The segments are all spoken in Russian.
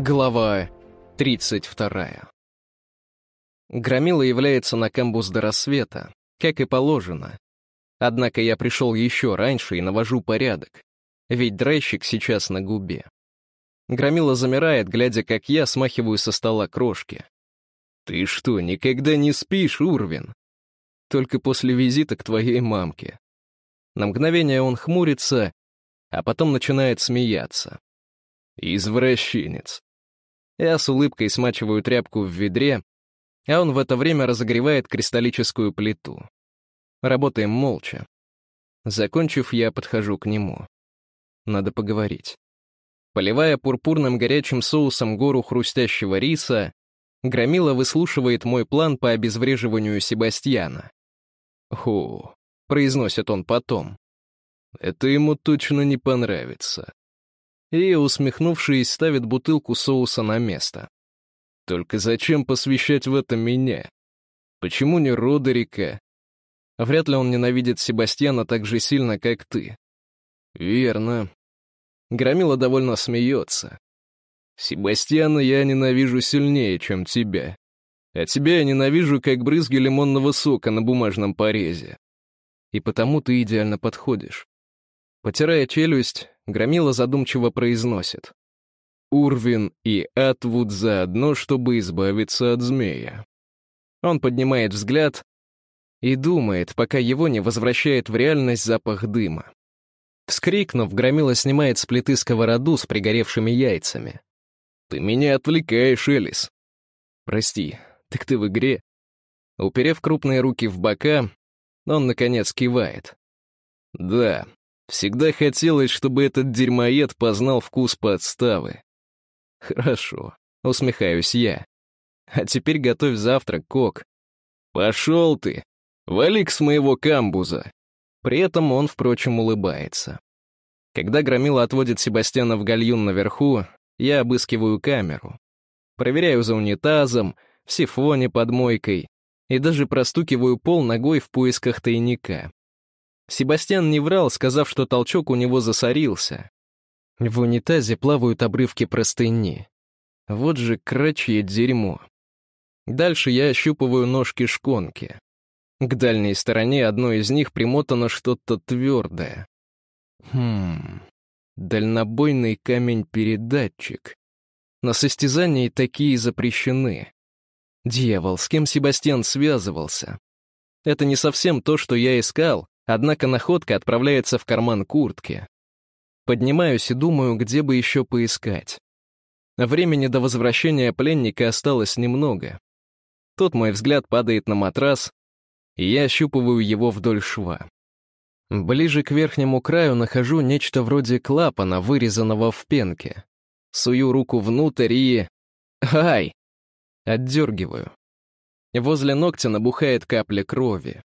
Глава 32. Громила является на камбус до рассвета, как и положено. Однако я пришел еще раньше и навожу порядок, ведь драйщик сейчас на губе. Громила замирает, глядя, как я смахиваю со стола крошки. «Ты что, никогда не спишь, Урвин?» «Только после визита к твоей мамке». На мгновение он хмурится, а потом начинает смеяться. «Извращенец. Я с улыбкой смачиваю тряпку в ведре, а он в это время разогревает кристаллическую плиту. Работаем молча. Закончив, я подхожу к нему. Надо поговорить. Поливая пурпурным горячим соусом гору хрустящего риса, Громила выслушивает мой план по обезвреживанию Себастьяна. «Ху», — произносит он потом. «Это ему точно не понравится и, усмехнувшись, ставит бутылку соуса на место. Только зачем посвящать в это меня? Почему не Родерика? Вряд ли он ненавидит Себастьяна так же сильно, как ты. Верно. Громила довольно смеется. Себастьяна я ненавижу сильнее, чем тебя. А тебя я ненавижу, как брызги лимонного сока на бумажном порезе. И потому ты идеально подходишь. Потирая челюсть, Громила задумчиво произносит. Урвин и Атвуд заодно, чтобы избавиться от змея. Он поднимает взгляд и думает, пока его не возвращает в реальность запах дыма. Вскрикнув, Громила снимает с плиты сковороду с пригоревшими яйцами. «Ты меня отвлекаешь, Элис!» «Прости, так ты в игре?» Уперев крупные руки в бока, он, наконец, кивает. «Да, Всегда хотелось, чтобы этот дерьмоед познал вкус подставы. Хорошо, усмехаюсь я. А теперь готовь завтрак, Кок. Пошел ты! Валик с моего камбуза! При этом он, впрочем, улыбается. Когда Громила отводит Себастьяна в гальюн наверху, я обыскиваю камеру. Проверяю за унитазом, в сифоне под мойкой и даже простукиваю пол ногой в поисках тайника. Себастьян не врал, сказав, что толчок у него засорился. В унитазе плавают обрывки простыни. Вот же крачье дерьмо. Дальше я ощупываю ножки шконки. К дальней стороне одной из них примотано что-то твердое. Хм... Дальнобойный камень-передатчик. На состязании такие запрещены. Дьявол, с кем Себастьян связывался? Это не совсем то, что я искал, Однако находка отправляется в карман куртки. Поднимаюсь и думаю, где бы еще поискать. Времени до возвращения пленника осталось немного. Тут мой взгляд падает на матрас, и я ощупываю его вдоль шва. Ближе к верхнему краю нахожу нечто вроде клапана, вырезанного в пенке. Сую руку внутрь и... Ай! Отдергиваю. Возле ногтя набухает капля крови.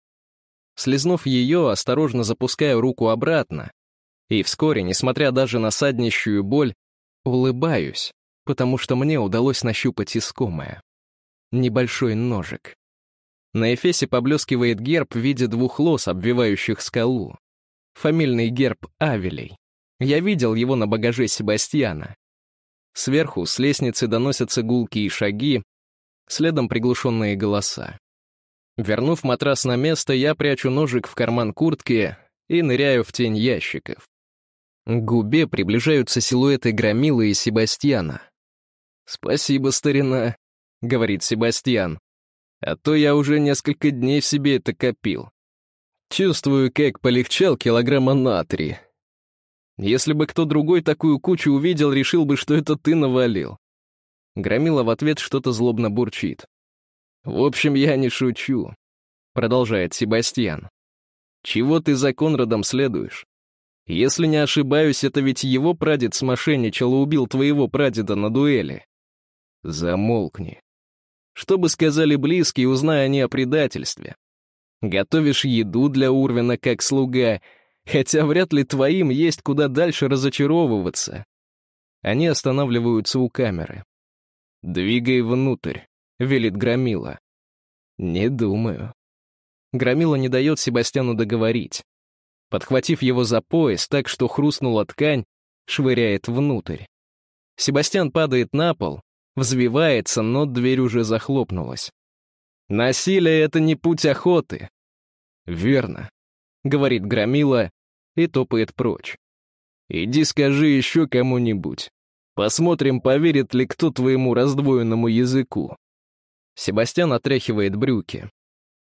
Слизнув ее, осторожно запускаю руку обратно. И вскоре, несмотря даже на саднищую боль, улыбаюсь, потому что мне удалось нащупать искомое. Небольшой ножик. На эфесе поблескивает герб в виде двух лос, обвивающих скалу. Фамильный герб Авелей. Я видел его на багаже Себастьяна. Сверху с лестницы доносятся гулкие шаги, следом приглушенные голоса. Вернув матрас на место, я прячу ножик в карман куртки и ныряю в тень ящиков. К губе приближаются силуэты Громилы и Себастьяна. «Спасибо, старина», — говорит Себастьян. «А то я уже несколько дней в себе это копил. Чувствую, как полегчал килограмма натрия. Если бы кто другой такую кучу увидел, решил бы, что это ты навалил». Громила в ответ что-то злобно бурчит. «В общем, я не шучу», — продолжает Себастьян. «Чего ты за Конрадом следуешь? Если не ошибаюсь, это ведь его прадед смошенничал и убил твоего прадеда на дуэли». «Замолкни». Что бы сказали близкие, узная они о предательстве? Готовишь еду для Урвина как слуга, хотя вряд ли твоим есть куда дальше разочаровываться. Они останавливаются у камеры. «Двигай внутрь», — велит Громила. «Не думаю». Громила не дает Себастьяну договорить. Подхватив его за пояс так, что хрустнула ткань, швыряет внутрь. Себастьян падает на пол, взвивается, но дверь уже захлопнулась. Насилие — это не путь охоты. Верно, — говорит Громила и топает прочь. Иди скажи еще кому-нибудь. Посмотрим, поверит ли кто твоему раздвоенному языку. Себастьян отряхивает брюки.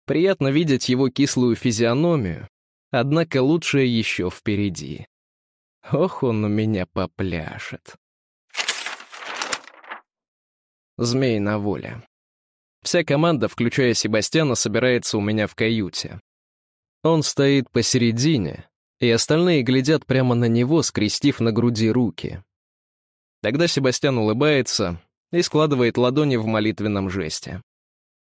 Приятно видеть его кислую физиономию, однако лучшее еще впереди. Ох, он у меня попляшет. Змей на воле. Вся команда, включая Себастьяна, собирается у меня в каюте. Он стоит посередине, и остальные глядят прямо на него, скрестив на груди руки. Тогда Себастьян улыбается и складывает ладони в молитвенном жесте.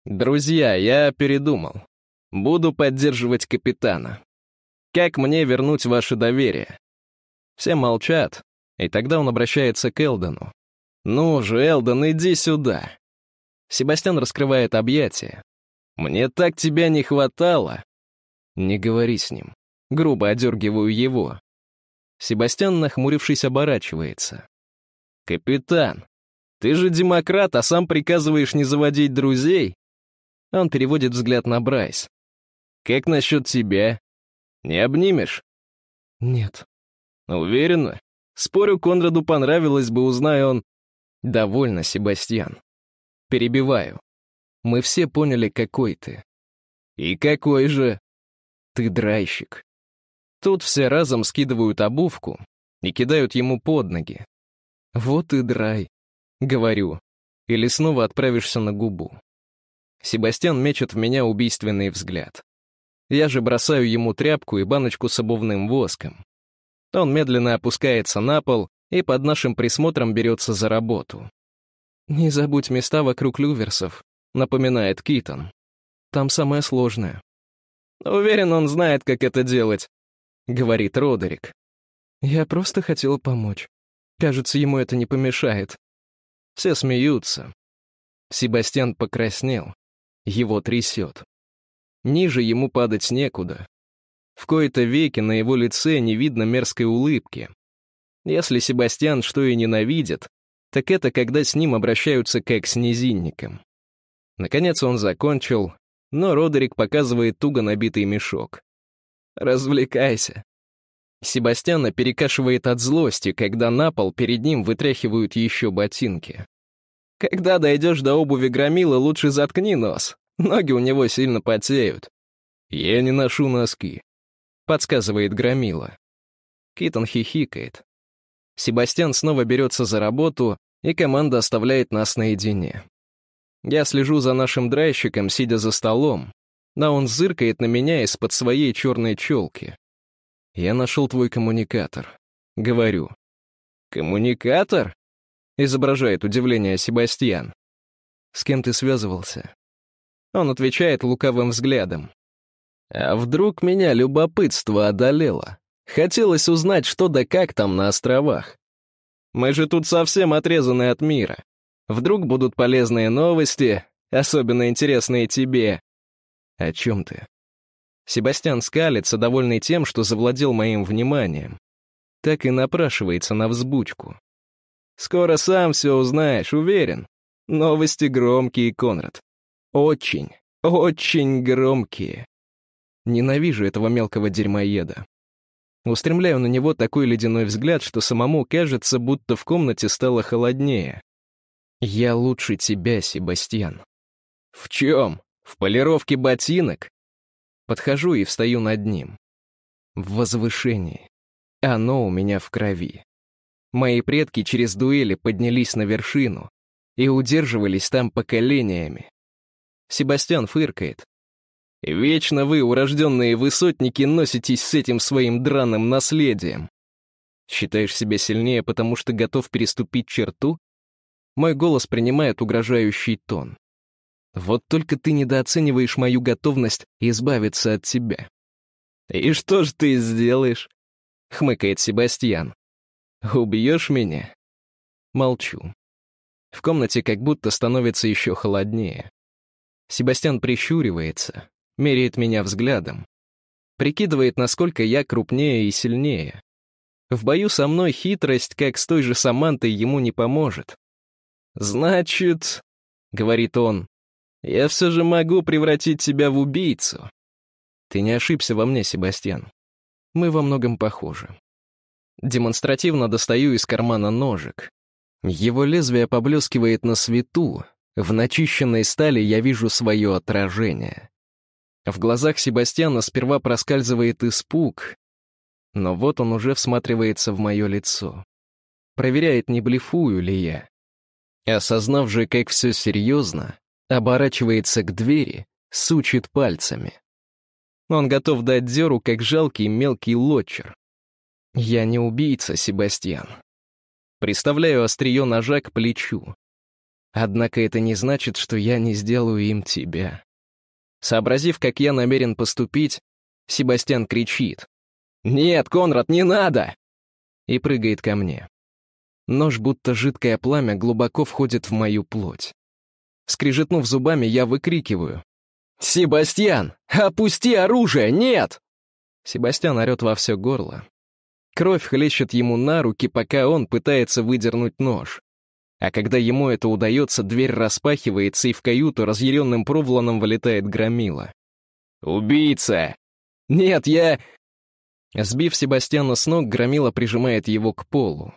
«Друзья, я передумал. Буду поддерживать капитана. Как мне вернуть ваше доверие?» Все молчат, и тогда он обращается к Элдону. «Ну же, Элдон, иди сюда!» Себастьян раскрывает объятия. «Мне так тебя не хватало!» «Не говори с ним». Грубо одергиваю его. Себастьян, нахмурившись, оборачивается. «Капитан, ты же демократ, а сам приказываешь не заводить друзей?» Он переводит взгляд на Брайс. «Как насчет тебя? Не обнимешь?» «Нет». «Уверена? Спорю, Конраду понравилось бы, узнай он...» «Довольно, Себастьян. Перебиваю. Мы все поняли, какой ты». «И какой же?» «Ты драйщик». Тут все разом скидывают обувку и кидают ему под ноги. «Вот и драй», — говорю, или снова отправишься на губу. Себастьян мечет в меня убийственный взгляд. Я же бросаю ему тряпку и баночку с обувным воском. Он медленно опускается на пол и под нашим присмотром берется за работу. «Не забудь места вокруг люверсов», — напоминает Китон. «Там самое сложное». «Уверен, он знает, как это делать», — говорит Родерик. «Я просто хотела помочь. Кажется, ему это не помешает». Все смеются. Себастьян покраснел. Его трясет. Ниже ему падать некуда. В кои-то веки на его лице не видно мерзкой улыбки. Если Себастьян что и ненавидит, так это когда с ним обращаются как с низинником. Наконец он закончил, но Родерик показывает туго набитый мешок. «Развлекайся». Себастьяна перекашивает от злости, когда на пол перед ним вытряхивают еще ботинки. «Когда дойдешь до обуви громила, лучше заткни нос. Ноги у него сильно потеют». «Я не ношу носки», — подсказывает громила. Китон хихикает. Себастьян снова берется за работу, и команда оставляет нас наедине. Я слежу за нашим драйщиком, сидя за столом, но он зыркает на меня из-под своей черной челки. «Я нашел твой коммуникатор». Говорю. «Коммуникатор?» — изображает удивление Себастьян. «С кем ты связывался?» Он отвечает лукавым взглядом. «А вдруг меня любопытство одолело? Хотелось узнать, что да как там на островах. Мы же тут совсем отрезаны от мира. Вдруг будут полезные новости, особенно интересные тебе. О чем ты? Себастьян скалится, довольный тем, что завладел моим вниманием. Так и напрашивается на взбучку. Скоро сам все узнаешь, уверен. Новости громкие, Конрад. Очень, очень громкие. Ненавижу этого мелкого дерьмоеда. Устремляю на него такой ледяной взгляд, что самому кажется, будто в комнате стало холоднее. «Я лучше тебя, Себастьян». «В чем? В полировке ботинок?» Подхожу и встаю над ним. В возвышении. Оно у меня в крови. Мои предки через дуэли поднялись на вершину и удерживались там поколениями. Себастьян фыркает, Вечно вы, урожденные высотники, носитесь с этим своим драным наследием. Считаешь себя сильнее, потому что готов переступить черту? Мой голос принимает угрожающий тон. Вот только ты недооцениваешь мою готовность избавиться от тебя. «И что ж ты сделаешь?» — хмыкает Себастьян. «Убьешь меня?» Молчу. В комнате как будто становится еще холоднее. Себастьян прищуривается, меряет меня взглядом, прикидывает, насколько я крупнее и сильнее. В бою со мной хитрость, как с той же Самантой, ему не поможет. «Значит», — говорит он, — «я все же могу превратить тебя в убийцу». Ты не ошибся во мне, Себастьян. Мы во многом похожи. Демонстративно достаю из кармана ножик. Его лезвие поблескивает на свету. В начищенной стали я вижу свое отражение. В глазах Себастьяна сперва проскальзывает испуг, но вот он уже всматривается в мое лицо. Проверяет, не блефую ли я. Осознав же, как все серьезно, оборачивается к двери, сучит пальцами. Он готов дать дёру, как жалкий мелкий лотчер. Я не убийца, Себастьян. Приставляю острие ножа к плечу. Однако это не значит, что я не сделаю им тебя. Сообразив, как я намерен поступить, Себастьян кричит. «Нет, Конрад, не надо!» И прыгает ко мне. Нож, будто жидкое пламя, глубоко входит в мою плоть. Скрижетнув зубами, я выкрикиваю. «Себастьян, опусти оружие, нет!» Себастьян орет во все горло. Кровь хлещет ему на руки, пока он пытается выдернуть нож. А когда ему это удается, дверь распахивается, и в каюту разъяренным проволоном вылетает громила. «Убийца!» «Нет, я...» Сбив Себастьяна с ног, громила прижимает его к полу.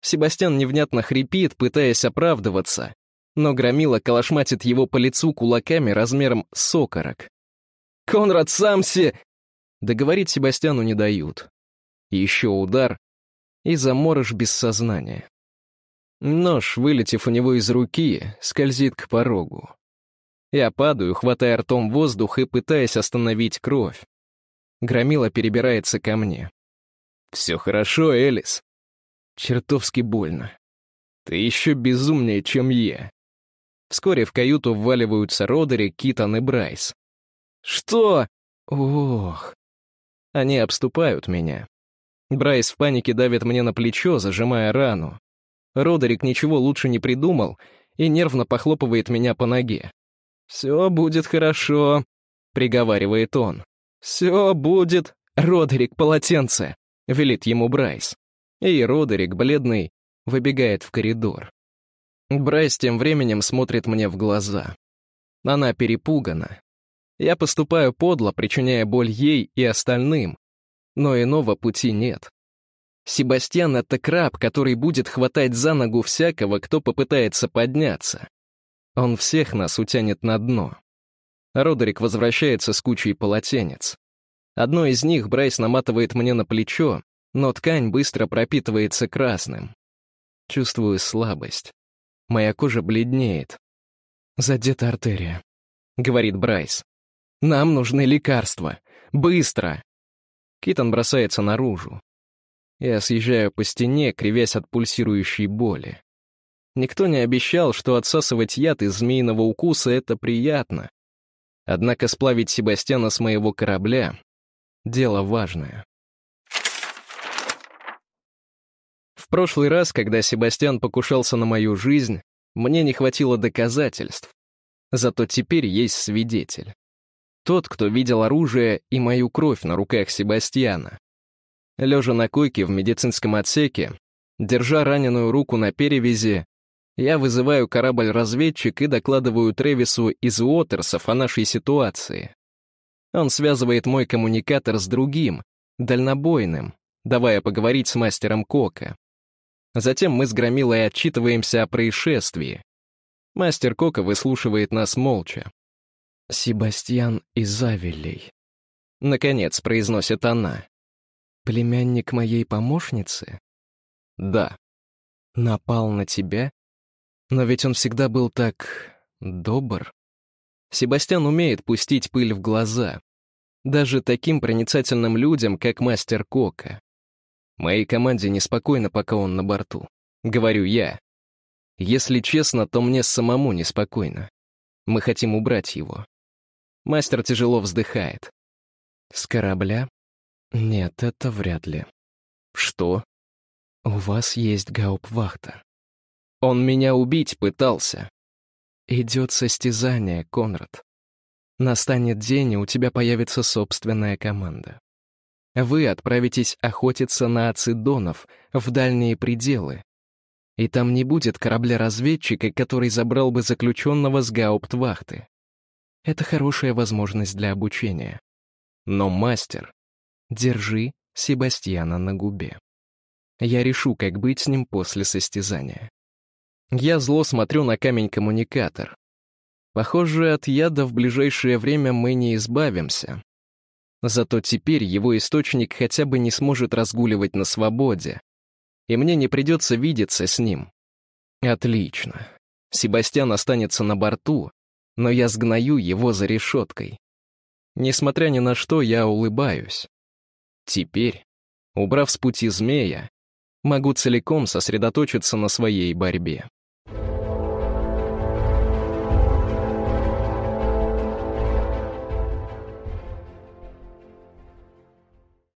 Себастьян невнятно хрипит, пытаясь оправдываться, но громила калашматит его по лицу кулаками размером с окорок. «Конрад, самси!» Договорить Себастьяну не дают. Еще удар, и заморож без сознания. Нож, вылетев у него из руки, скользит к порогу. Я падаю, хватая ртом воздух и пытаясь остановить кровь. Громила перебирается ко мне. «Все хорошо, Элис». Чертовски больно. Ты еще безумнее, чем я. Вскоре в каюту вваливаются Родерик, Итон и Брайс. «Что?» «Ох...» Они обступают меня. Брайс в панике давит мне на плечо, зажимая рану. Родерик ничего лучше не придумал и нервно похлопывает меня по ноге. «Все будет хорошо», — приговаривает он. «Все будет...» «Родерик, полотенце!» — велит ему Брайс. И Родерик, бледный, выбегает в коридор. Брайс тем временем смотрит мне в глаза. Она перепугана. Я поступаю подло, причиняя боль ей и остальным, но иного пути нет. Себастьян — это краб, который будет хватать за ногу всякого, кто попытается подняться. Он всех нас утянет на дно. Родерик возвращается с кучей полотенец. Одно из них Брайс наматывает мне на плечо, но ткань быстро пропитывается красным. Чувствую слабость. Моя кожа бледнеет. «Задета артерия», — говорит Брайс. «Нам нужны лекарства. Быстро!» Китон бросается наружу. Я съезжаю по стене, кривясь от пульсирующей боли. Никто не обещал, что отсасывать яд из змеиного укуса — это приятно. Однако сплавить Себастьяна с моего корабля — дело важное. В прошлый раз, когда Себастьян покушался на мою жизнь, мне не хватило доказательств. Зато теперь есть свидетель. Тот, кто видел оружие и мою кровь на руках Себастьяна. Лежа на койке в медицинском отсеке, держа раненую руку на перевязи, я вызываю корабль-разведчик и докладываю Тревису из Уотерсов о нашей ситуации. Он связывает мой коммуникатор с другим, дальнобойным, давая поговорить с мастером Кока. Затем мы с Громилой отчитываемся о происшествии. Мастер Кока выслушивает нас молча. «Себастьян из Авелей», — наконец произносит она. «Племянник моей помощницы?» «Да». «Напал на тебя? Но ведь он всегда был так... добр». Себастьян умеет пустить пыль в глаза. Даже таким проницательным людям, как мастер Кока. Моей команде неспокойно, пока он на борту. Говорю я. Если честно, то мне самому неспокойно. Мы хотим убрать его. Мастер тяжело вздыхает. С корабля? Нет, это вряд ли. Что? У вас есть гауптвахта. Он меня убить пытался. Идет состязание, Конрад. Настанет день, и у тебя появится собственная команда. Вы отправитесь охотиться на ацидонов в дальние пределы. И там не будет корабля-разведчика, который забрал бы заключенного с гауптвахты. Это хорошая возможность для обучения. Но, мастер, держи Себастьяна на губе. Я решу, как быть с ним после состязания. Я зло смотрю на камень-коммуникатор. Похоже, от яда в ближайшее время мы не избавимся. Зато теперь его источник хотя бы не сможет разгуливать на свободе, и мне не придется видеться с ним. Отлично. Себастьян останется на борту, но я сгною его за решеткой. Несмотря ни на что, я улыбаюсь. Теперь, убрав с пути змея, могу целиком сосредоточиться на своей борьбе.